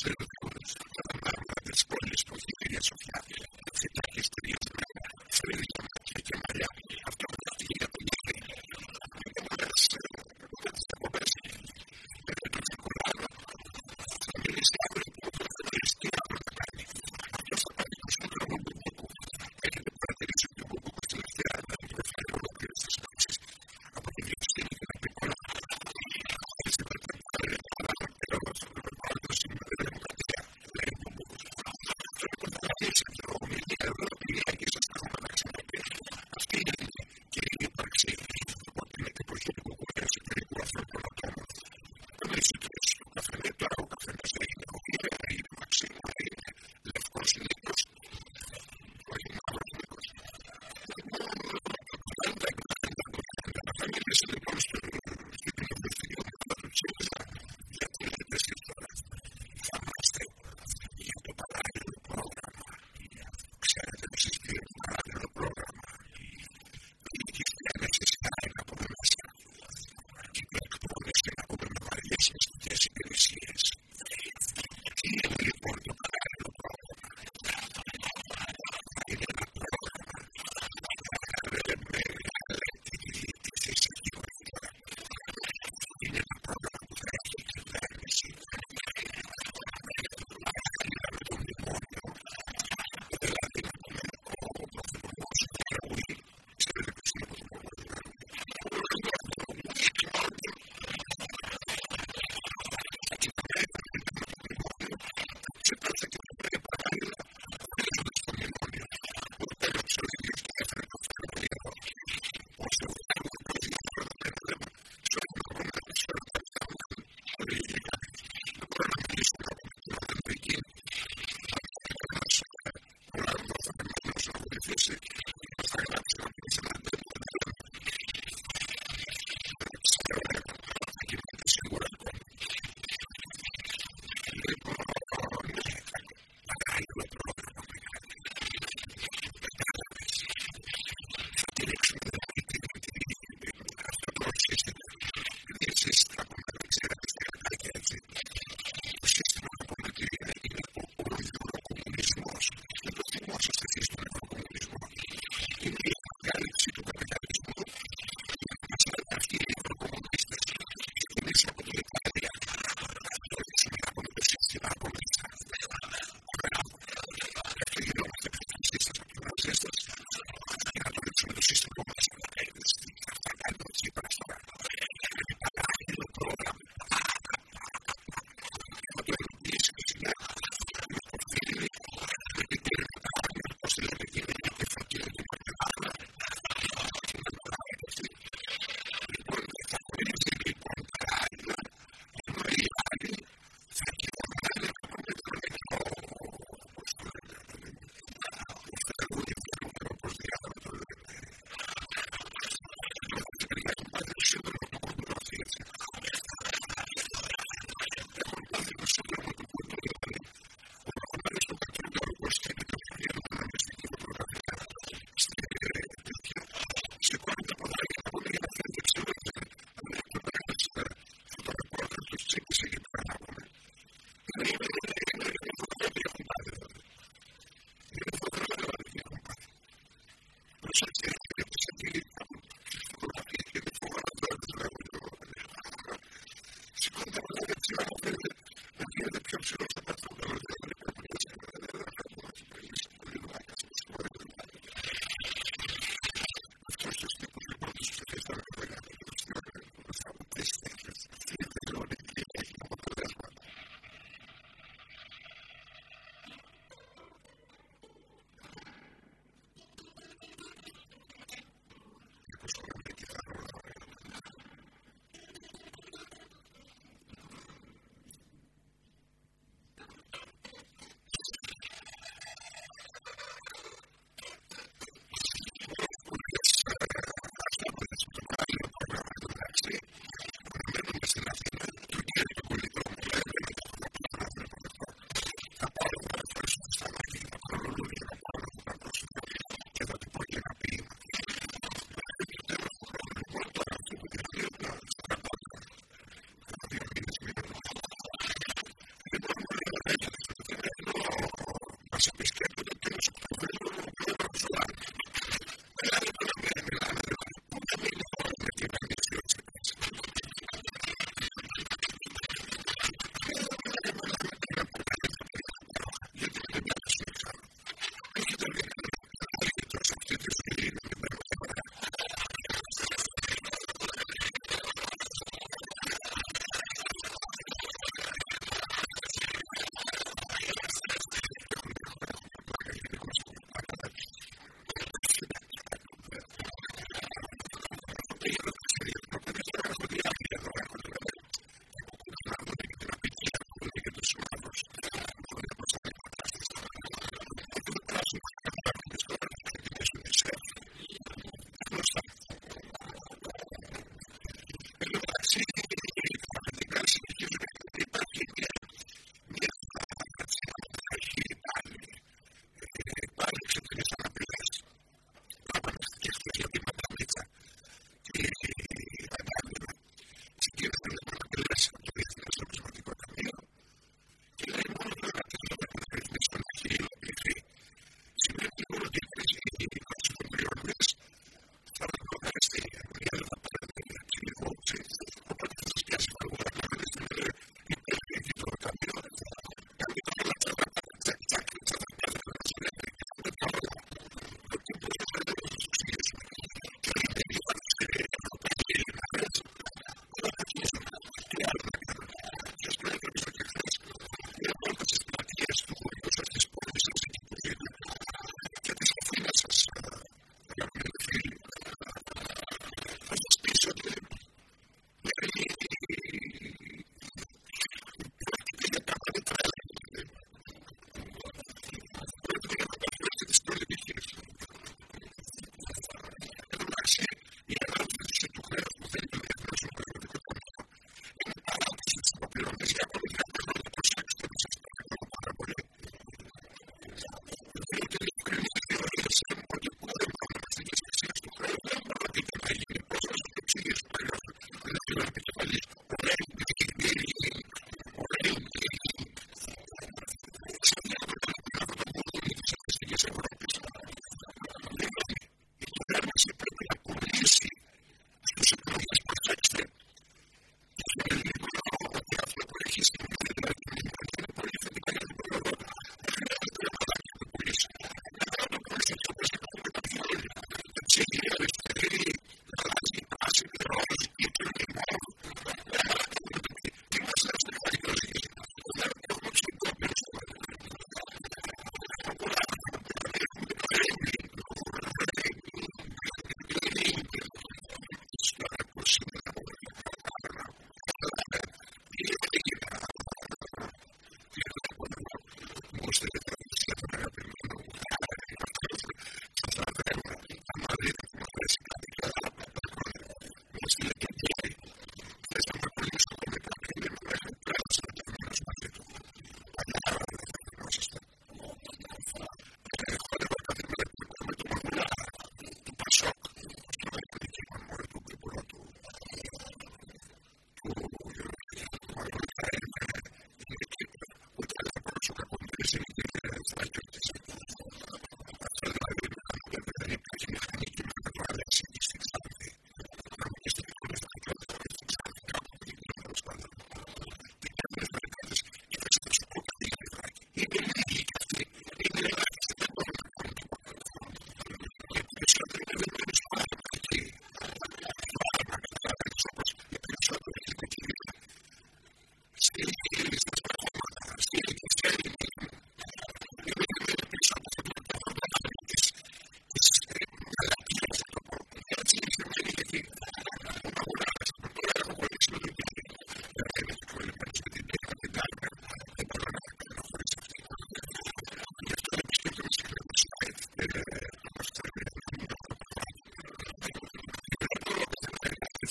state of the actually goes to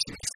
Jesus.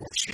or she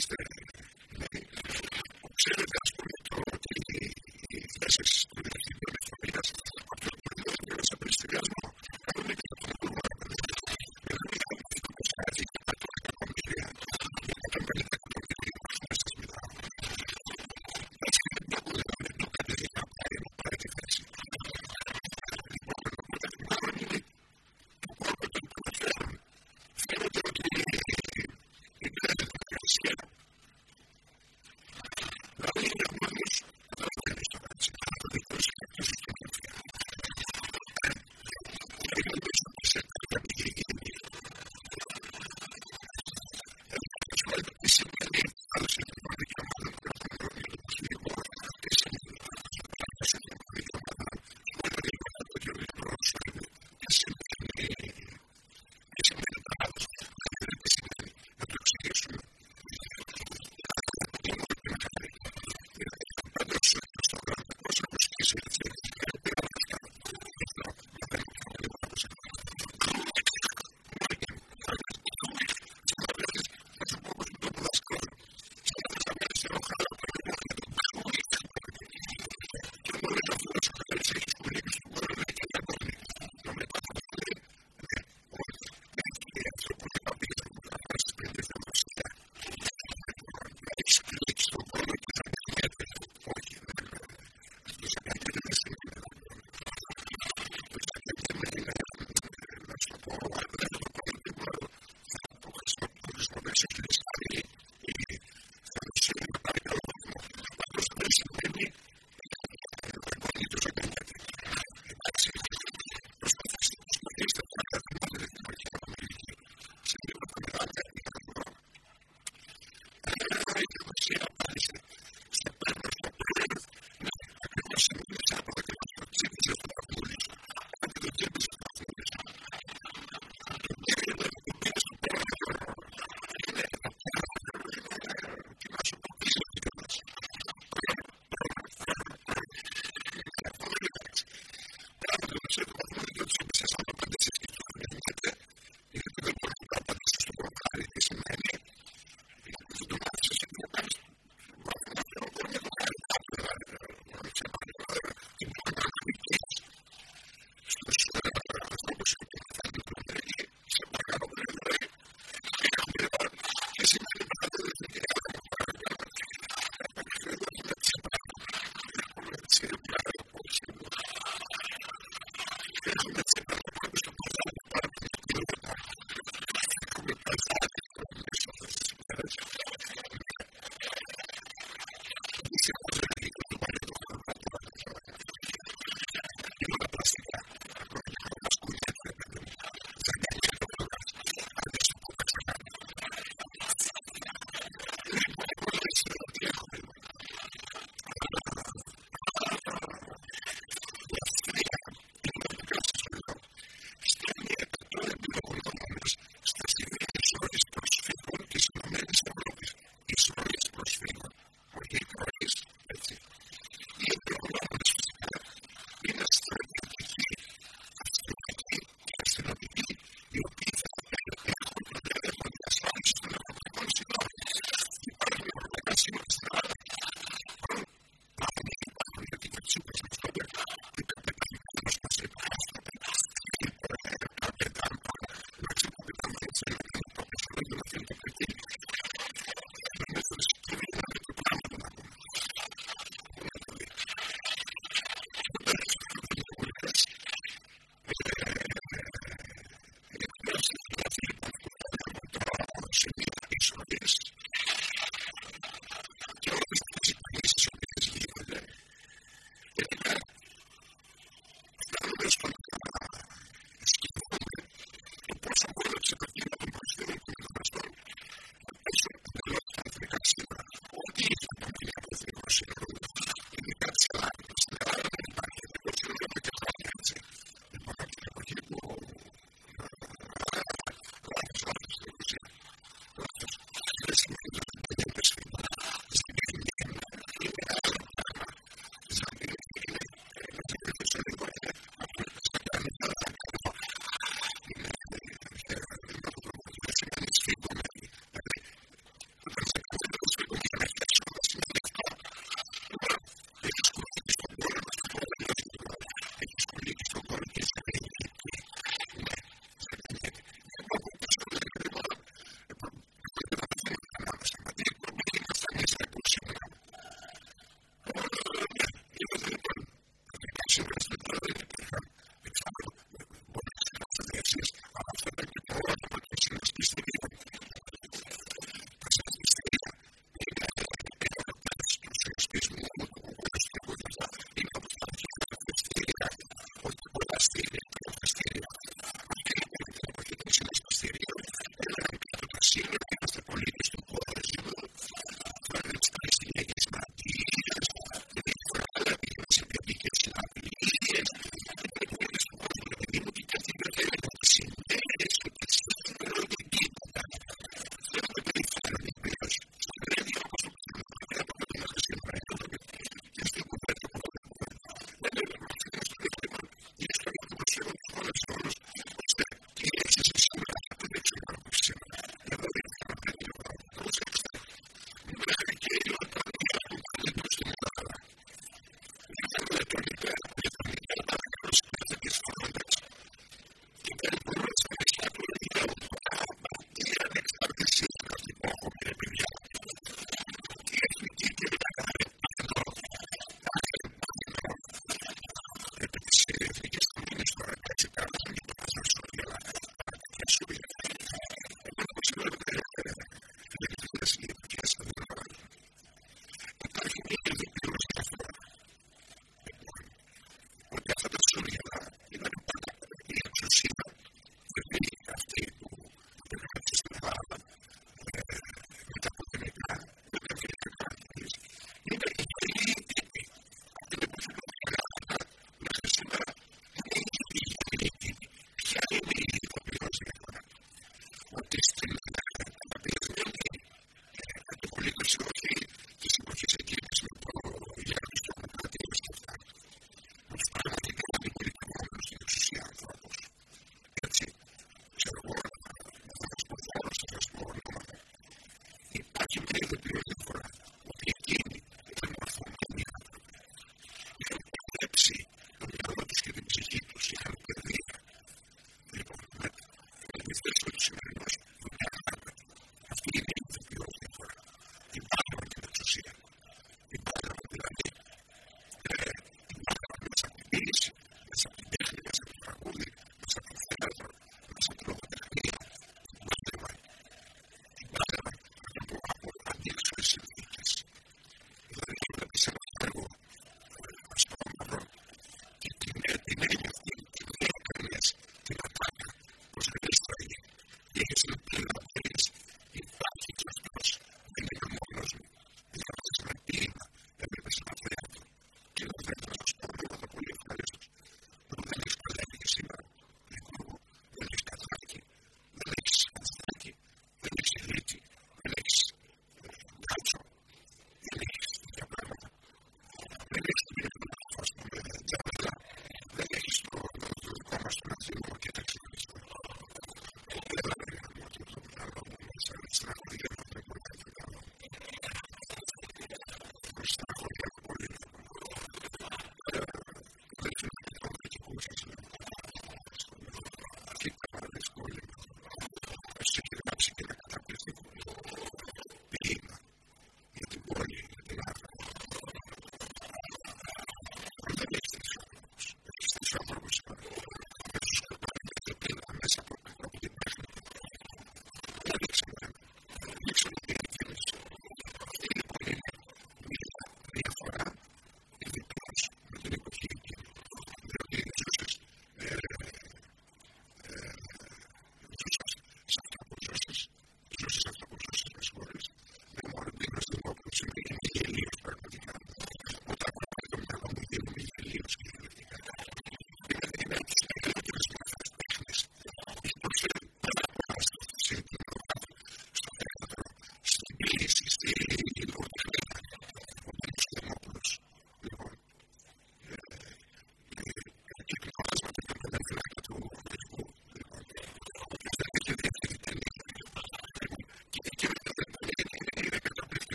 Spirit.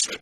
said,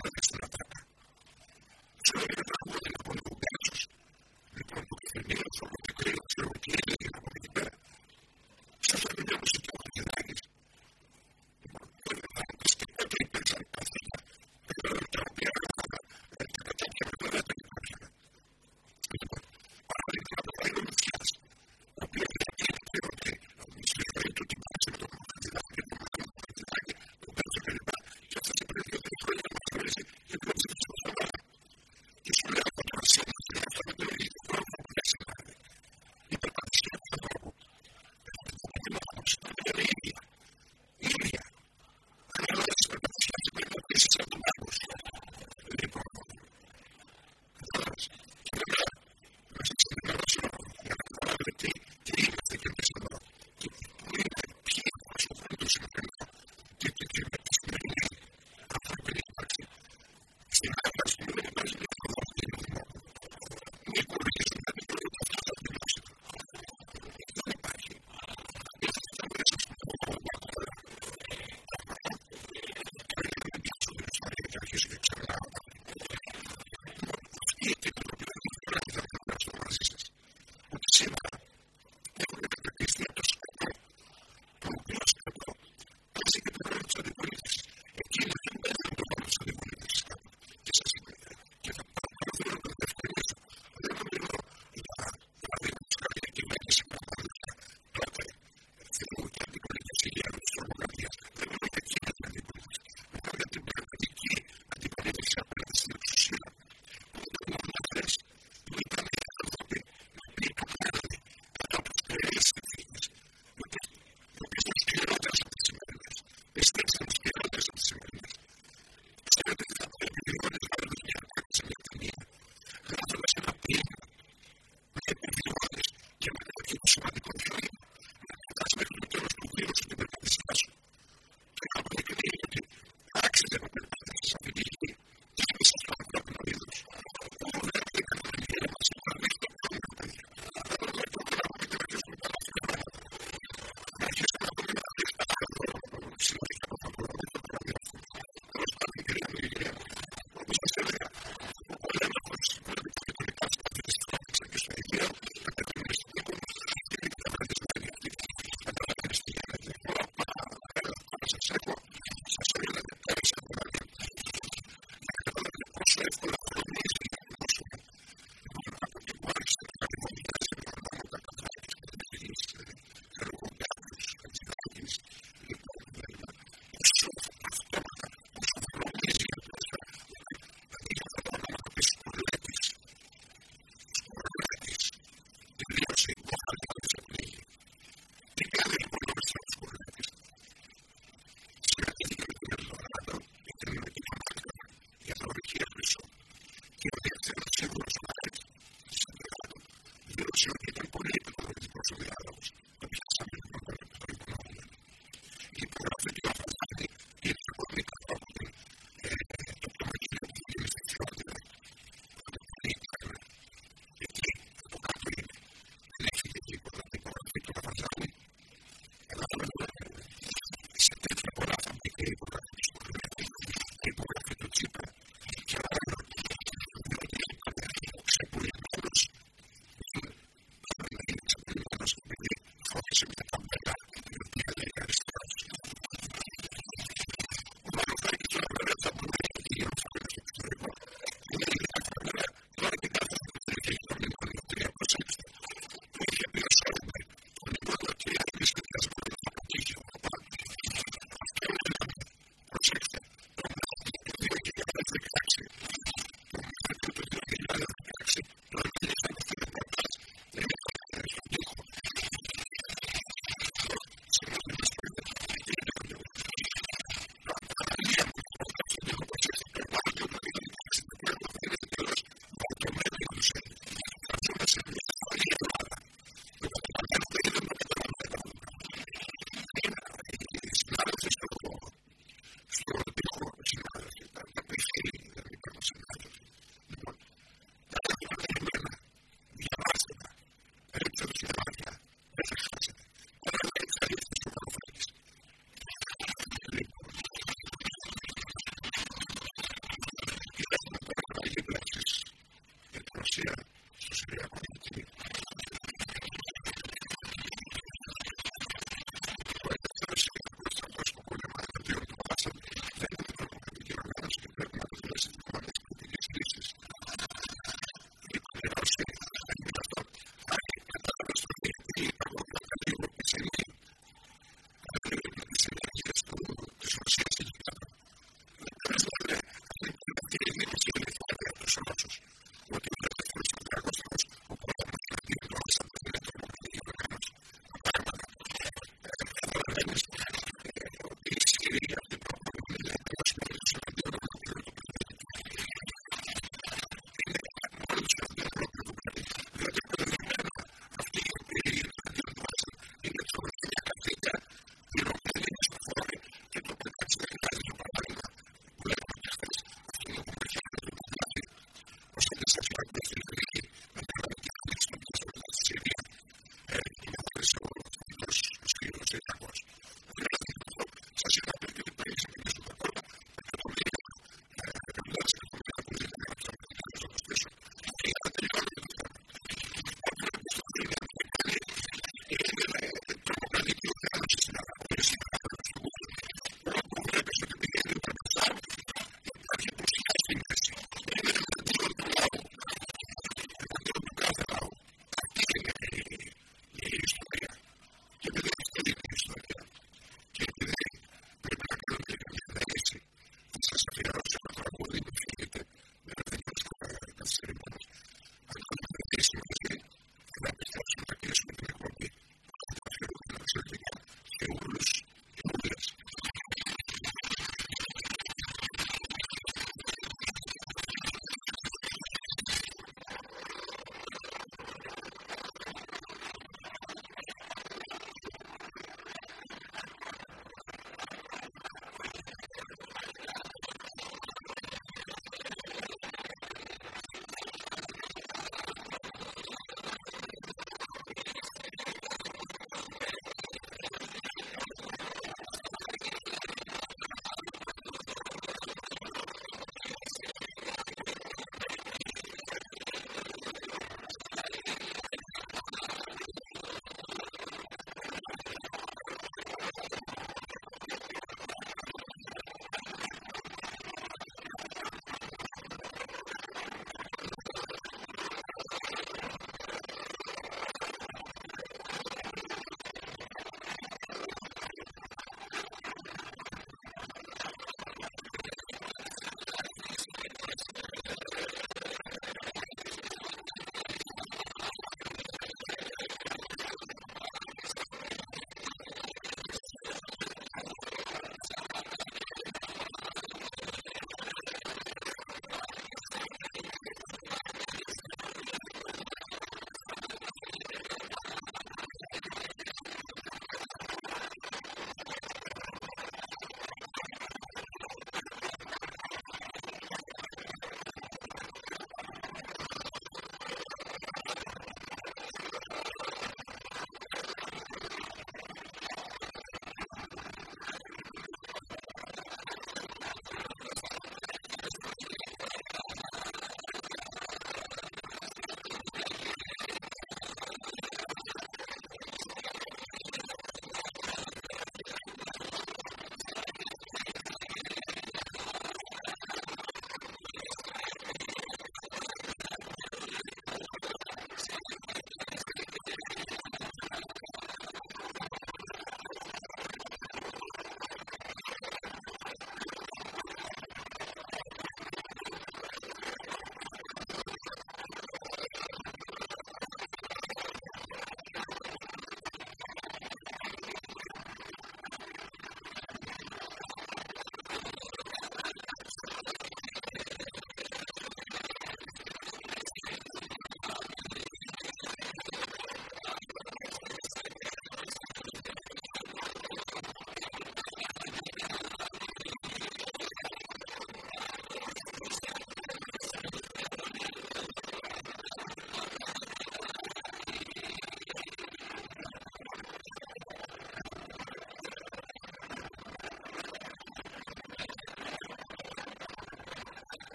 opción que te pone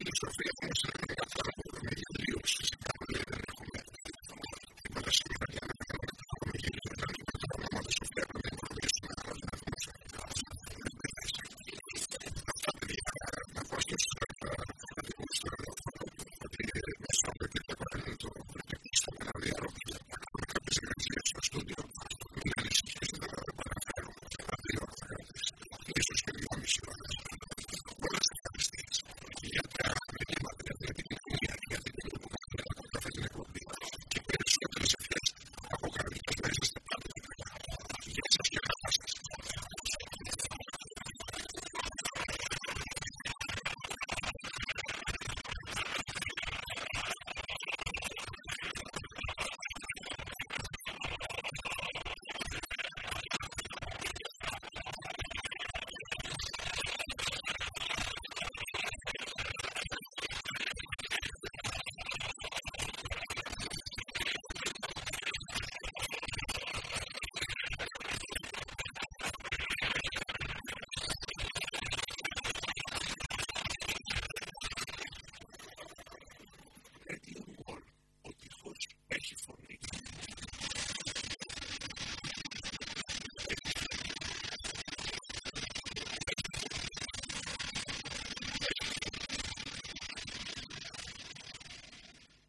these are families that are